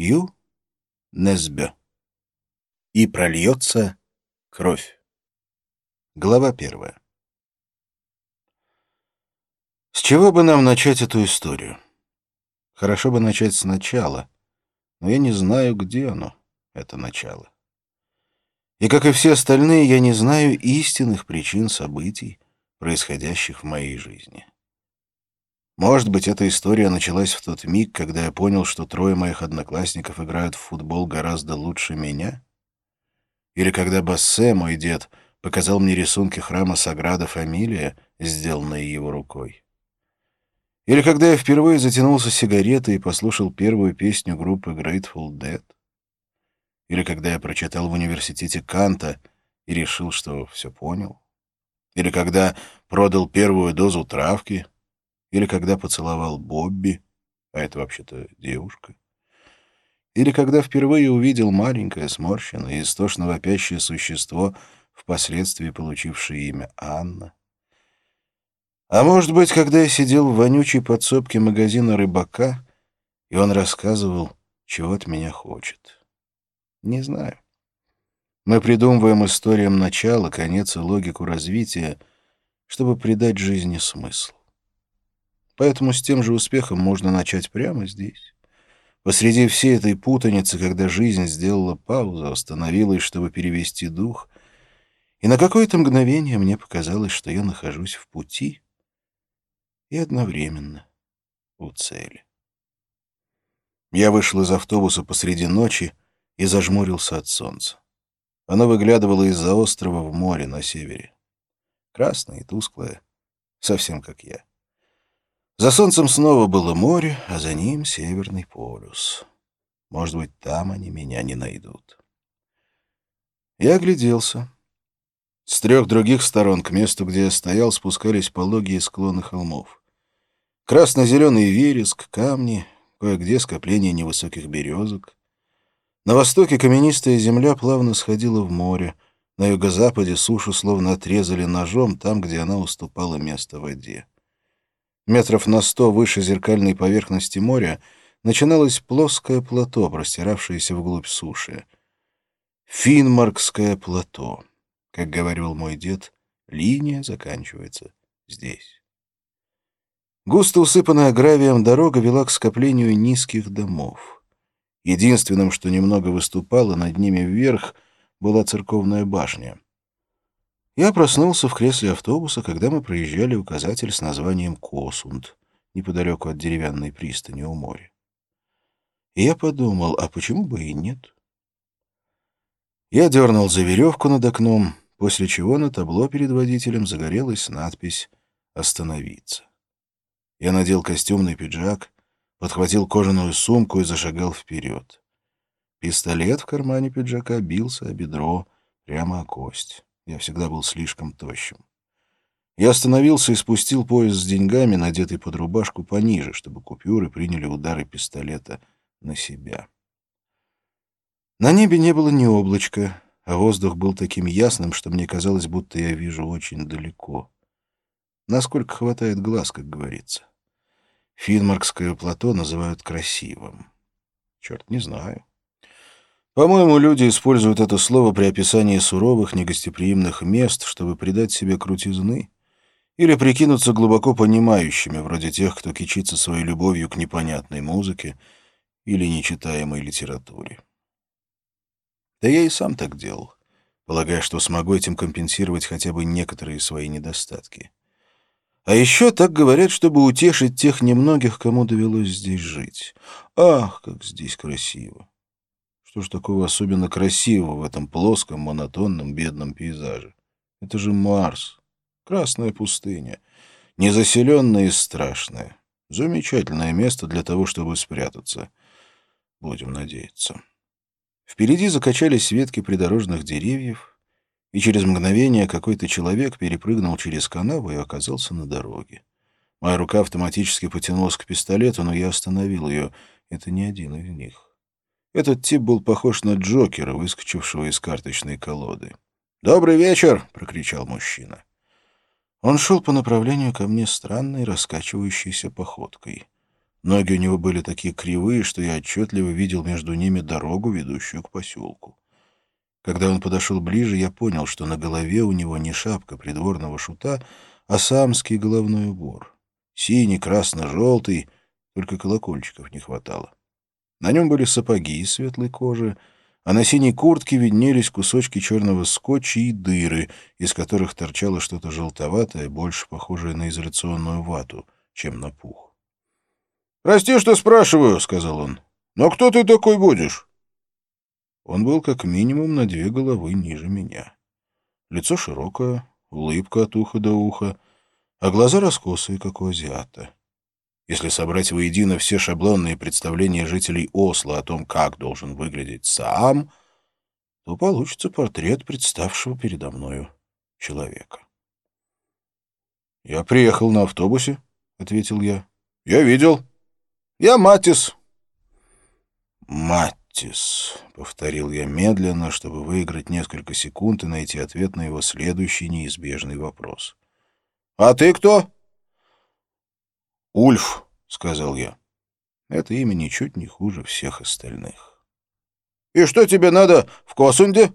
Ю. Несбе. И прольется кровь. Глава первая. С чего бы нам начать эту историю? Хорошо бы начать сначала, но я не знаю, где оно, это начало. И, как и все остальные, я не знаю истинных причин событий, происходящих в моей жизни. Может быть, эта история началась в тот миг, когда я понял, что трое моих одноклассников играют в футбол гораздо лучше меня? Или когда Бассе, мой дед, показал мне рисунки храма Саграда Фамилия, сделанные его рукой? Или когда я впервые затянулся сигаретой и послушал первую песню группы Grateful Dead? Или когда я прочитал в университете Канта и решил, что все понял? Или когда продал первую дозу травки — или когда поцеловал Бобби, а это вообще-то девушка. Или когда впервые увидел маленькое, сморщенное и истошно вопящее существо, впоследствии получившее имя Анна. А может быть, когда я сидел в вонючей подсобке магазина рыбака, и он рассказывал, чего от меня хочет. Не знаю. Мы придумываем историям начала, конец и логику развития, чтобы придать жизни смысл. Поэтому с тем же успехом можно начать прямо здесь. Посреди всей этой путаницы, когда жизнь сделала паузу, остановилась, чтобы перевести дух, и на какое-то мгновение мне показалось, что я нахожусь в пути и одновременно у цели. Я вышел из автобуса посреди ночи и зажмурился от солнца. Оно выглядывало из-за острова в море на севере. Красное и тусклое, совсем как я. За солнцем снова было море, а за ним Северный полюс. Может быть, там они меня не найдут. Я огляделся. С трех других сторон к месту, где я стоял, спускались пологие склоны холмов. Красно-зеленый вереск, камни, кое-где скопление невысоких березок. На востоке каменистая земля плавно сходила в море, на юго-западе сушу словно отрезали ножом там, где она уступала место воде. Метров на сто выше зеркальной поверхности моря начиналось плоское плато, простиравшееся вглубь суши. Финмаркское плато. Как говорил мой дед, линия заканчивается здесь. Густо усыпанная гравием дорога вела к скоплению низких домов. Единственным, что немного выступало над ними вверх, была церковная башня. Я проснулся в кресле автобуса, когда мы проезжали указатель с названием Косунд, неподалеку от деревянной пристани у моря. И я подумал, а почему бы и нет? Я дернул за веревку над окном, после чего на табло перед водителем загорелась надпись «Остановиться». Я надел костюмный пиджак, подхватил кожаную сумку и зашагал вперед. Пистолет в кармане пиджака бился о бедро прямо о кость. Я всегда был слишком тощим. Я остановился и спустил пояс с деньгами, надетый под рубашку, пониже, чтобы купюры приняли удары пистолета на себя. На небе не было ни облачка, а воздух был таким ясным, что мне казалось, будто я вижу очень далеко. Насколько хватает глаз, как говорится. Финмаркское плато называют красивым. Черт, не знаю. По-моему, люди используют это слово при описании суровых, негостеприимных мест, чтобы придать себе крутизны или прикинуться глубоко понимающими, вроде тех, кто кичится своей любовью к непонятной музыке или нечитаемой литературе. Да я и сам так делал, полагая, что смогу этим компенсировать хотя бы некоторые свои недостатки. А еще так говорят, чтобы утешить тех немногих, кому довелось здесь жить. Ах, как здесь красиво! Что ж такого особенно красивого в этом плоском, монотонном, бедном пейзаже? Это же Марс. Красная пустыня. Незаселенная и страшная. Замечательное место для того, чтобы спрятаться. Будем надеяться. Впереди закачались ветки придорожных деревьев, и через мгновение какой-то человек перепрыгнул через канаву и оказался на дороге. Моя рука автоматически потянулась к пистолету, но я остановил ее. Это не один из них. Этот тип был похож на Джокера, выскочившего из карточной колоды. «Добрый вечер!» — прокричал мужчина. Он шел по направлению ко мне странной, раскачивающейся походкой. Ноги у него были такие кривые, что я отчетливо видел между ними дорогу, ведущую к поселку. Когда он подошел ближе, я понял, что на голове у него не шапка придворного шута, а самский головной убор. Синий, красно-желтый, только колокольчиков не хватало. На нем были сапоги из светлой кожи, а на синей куртке виднелись кусочки черного скотча и дыры, из которых торчало что-то желтоватое, больше похожее на изоляционную вату, чем на пух. «Прости, что спрашиваю», — сказал он. «Но кто ты такой будешь?» Он был как минимум на две головы ниже меня. Лицо широкое, улыбка от уха до уха, а глаза раскосые, как у азиата. Если собрать воедино все шаблонные представления жителей Осло о том, как должен выглядеть сам, то получится портрет представшего передо мною человека. «Я приехал на автобусе», — ответил я. «Я видел. Я Матис». «Мать». «Маттис», — повторил я медленно, чтобы выиграть несколько секунд и найти ответ на его следующий неизбежный вопрос. «А ты кто?» «Ульф», — сказал я. Это имя ничуть не хуже всех остальных. «И что тебе надо в Косунде?»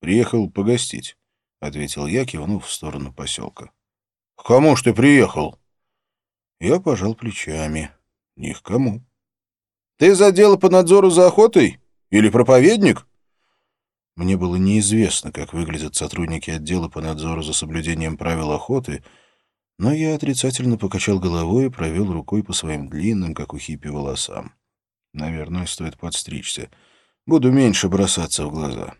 «Приехал погостить», — ответил я, кивнув в сторону поселка. «К кому ж ты приехал?» Я пожал плечами. «Ни к кому». Ты за дело по надзору за охотой? Или проповедник?» Мне было неизвестно, как выглядят сотрудники отдела по надзору за соблюдением правил охоты, но я отрицательно покачал головой и провел рукой по своим длинным, как у хиппи, волосам. Наверное, стоит подстричься. Буду меньше бросаться в глаза.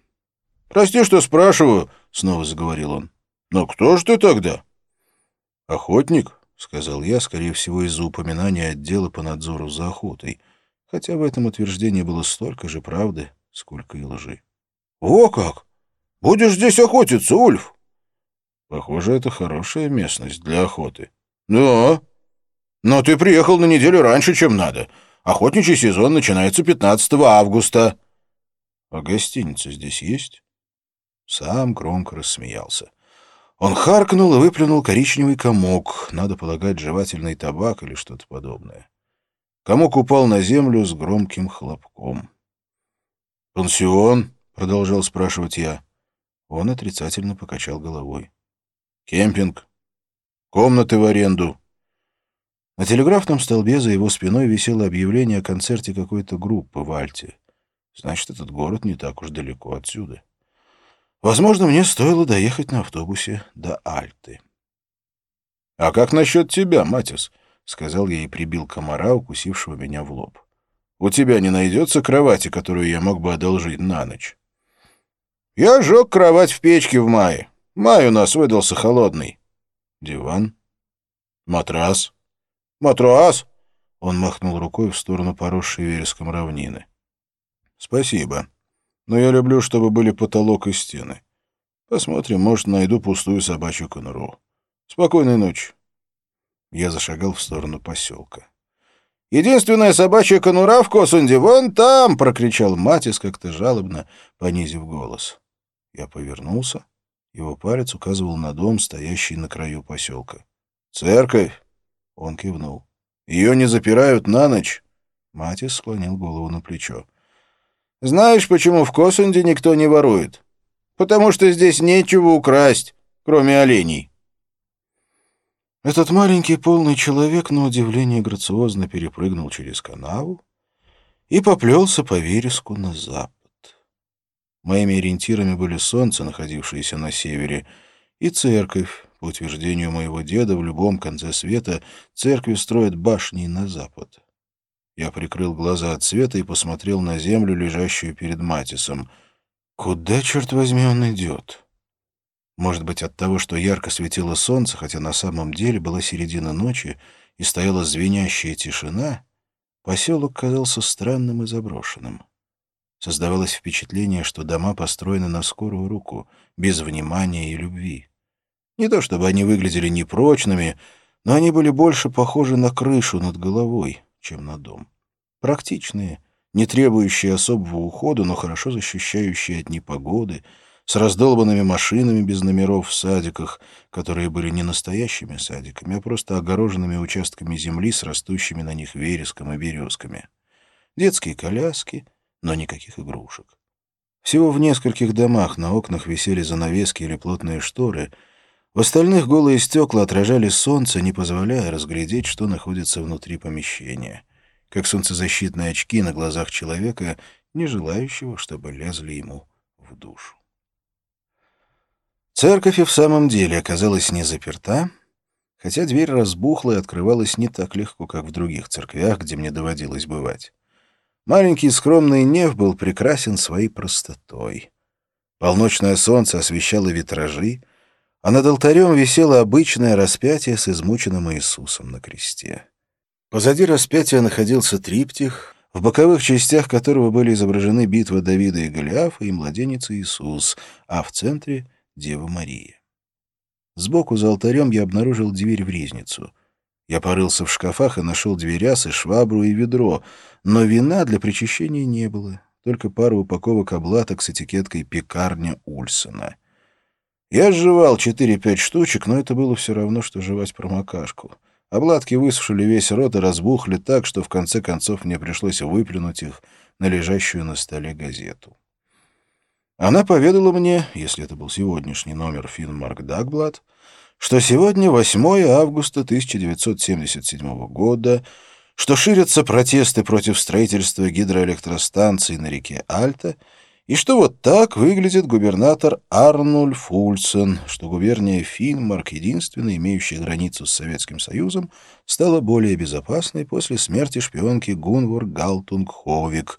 «Прости, что спрашиваю», — снова заговорил он. «Но кто же ты тогда?» «Охотник», — сказал я, скорее всего, из-за упоминания отдела по надзору за охотой — хотя в этом утверждении было столько же правды, сколько и лжи. «О как! Будешь здесь охотиться, Ульф?» «Похоже, это хорошая местность для охоты». «Да. Но ты приехал на неделю раньше, чем надо. Охотничий сезон начинается 15 августа». «А гостиница здесь есть?» Сам громко рассмеялся. Он харкнул и выплюнул коричневый комок, надо полагать, жевательный табак или что-то подобное. Комок упал на землю с громким хлопком. «Пансион?» — продолжал спрашивать я. Он отрицательно покачал головой. «Кемпинг? Комнаты в аренду?» На телеграфном столбе за его спиной висело объявление о концерте какой-то группы в Альте. Значит, этот город не так уж далеко отсюда. Возможно, мне стоило доехать на автобусе до Альты. «А как насчет тебя, Матис?» — сказал я и прибил комара, укусившего меня в лоб. «У тебя не найдется кровати, которую я мог бы одолжить на ночь?» «Я жег кровать в печке в мае. Май у нас выдался холодный». «Диван?» «Матрас?» «Матрас?» Он махнул рукой в сторону поросшей вереском равнины. «Спасибо. Но я люблю, чтобы были потолок и стены. Посмотрим, может, найду пустую собачью конуру. Спокойной ночи». Я зашагал в сторону поселка. «Единственная собачья конура в Косунде вон там!» — прокричал Матис как-то жалобно, понизив голос. Я повернулся. Его палец указывал на дом, стоящий на краю поселка. «Церковь!» — он кивнул. «Ее не запирают на ночь?» Матис склонил голову на плечо. «Знаешь, почему в Косунде никто не ворует? Потому что здесь нечего украсть, кроме оленей». Этот маленький полный человек, на удивление грациозно перепрыгнул через канаву и поплелся по вереску на запад. Моими ориентирами были солнце, находившееся на севере, и церковь. По утверждению моего деда, в любом конце света церкви строят башни на запад. Я прикрыл глаза от света и посмотрел на землю, лежащую перед Матисом. Куда, черт возьми, он идет? Может быть, от того, что ярко светило солнце, хотя на самом деле была середина ночи и стояла звенящая тишина, поселок казался странным и заброшенным. Создавалось впечатление, что дома построены на скорую руку, без внимания и любви. Не то чтобы они выглядели непрочными, но они были больше похожи на крышу над головой, чем на дом. Практичные, не требующие особого ухода, но хорошо защищающие от непогоды — с раздолбанными машинами без номеров в садиках, которые были не настоящими садиками, а просто огороженными участками земли с растущими на них вереском и березками. Детские коляски, но никаких игрушек. Всего в нескольких домах на окнах висели занавески или плотные шторы, в остальных голые стекла отражали солнце, не позволяя разглядеть, что находится внутри помещения, как солнцезащитные очки на глазах человека, не желающего, чтобы лезли ему в душу. Церковь и в самом деле оказалась не заперта, хотя дверь разбухла и открывалась не так легко, как в других церквях, где мне доводилось бывать. Маленький скромный неф был прекрасен своей простотой. Полночное солнце освещало витражи, а над алтарем висело обычное распятие с измученным Иисусом на кресте. Позади распятия находился триптих, в боковых частях которого были изображены битва Давида и Голиафа и младенец Иисус, а в центре — Дева Мария. Сбоку за алтарем я обнаружил дверь в ризницу. Я порылся в шкафах и нашел дверясы, швабру и ведро, но вина для причащения не было, только пару упаковок облаток с этикеткой «Пекарня Ульсона». Я сживал 4-5 штучек, но это было все равно, что жевать промокашку. Обладки высушили весь рот и разбухли так, что в конце концов мне пришлось выплюнуть их на лежащую на столе газету. Она поведала мне, если это был сегодняшний номер Финмарк Дагблад, что сегодня 8 августа 1977 года, что ширятся протесты против строительства гидроэлектростанции на реке Альта — и что вот так выглядит губернатор Арнульф Ульсен, что губерния Финмарк, единственная имеющая границу с Советским Союзом, стала более безопасной после смерти шпионки Гунвор Галтунг-Ховик,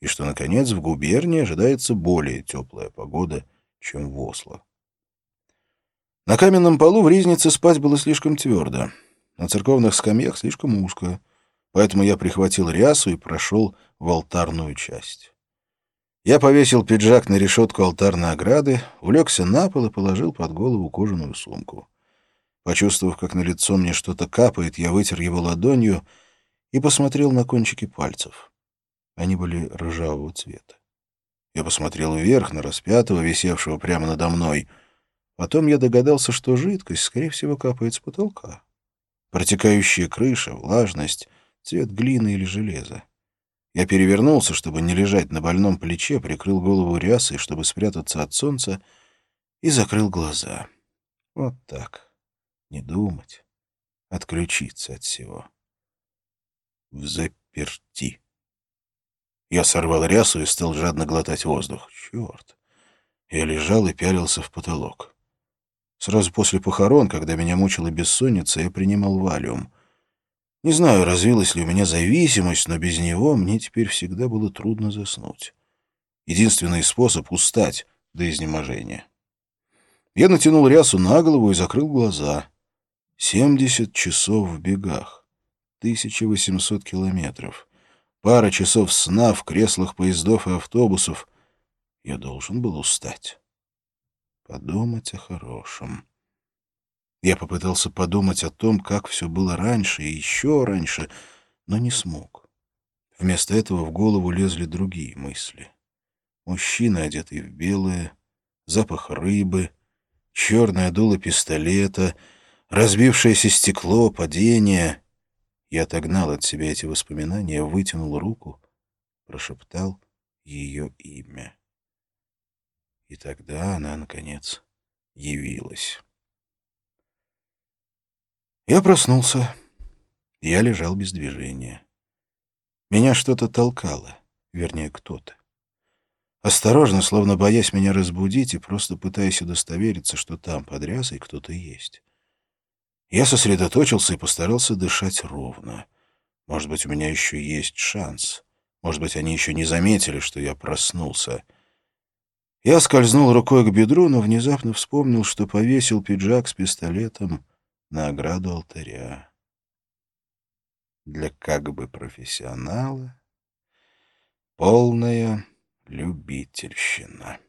и что, наконец, в губернии ожидается более теплая погода, чем в Осло. На каменном полу в Ризнице спать было слишком твердо, на церковных скамьях слишком узко, поэтому я прихватил рясу и прошел в алтарную часть. Я повесил пиджак на решетку алтарной ограды, улегся на пол и положил под голову кожаную сумку. Почувствовав, как на лицо мне что-то капает, я вытер его ладонью и посмотрел на кончики пальцев. Они были ржавого цвета. Я посмотрел вверх на распятого, висевшего прямо надо мной. Потом я догадался, что жидкость, скорее всего, капает с потолка. Протекающая крыша, влажность, цвет глины или железа. Я перевернулся, чтобы не лежать на больном плече, прикрыл голову рясой, чтобы спрятаться от солнца, и закрыл глаза. Вот так. Не думать. Отключиться от всего. В заперти. Я сорвал рясу и стал жадно глотать воздух. Черт. Я лежал и пялился в потолок. Сразу после похорон, когда меня мучила бессонница, я принимал валиум — не знаю, развилась ли у меня зависимость, но без него мне теперь всегда было трудно заснуть. Единственный способ — устать до изнеможения. Я натянул рясу на голову и закрыл глаза. Семьдесят часов в бегах. 1800 километров. Пара часов сна в креслах поездов и автобусов. Я должен был устать. Подумать о хорошем. Я попытался подумать о том, как все было раньше и еще раньше, но не смог. Вместо этого в голову лезли другие мысли. Мужчина, одетый в белое, запах рыбы, черное дуло пистолета, разбившееся стекло, падение. Я отогнал от себя эти воспоминания, вытянул руку, прошептал ее имя. И тогда она, наконец, явилась. Я проснулся. Я лежал без движения. Меня что-то толкало, вернее, кто-то. Осторожно, словно боясь меня разбудить и просто пытаясь удостовериться, что там под рясой кто-то есть. Я сосредоточился и постарался дышать ровно. Может быть, у меня еще есть шанс. Может быть, они еще не заметили, что я проснулся. Я скользнул рукой к бедру, но внезапно вспомнил, что повесил пиджак с пистолетом на ограду алтаря. Для как бы профессионала полная любительщина.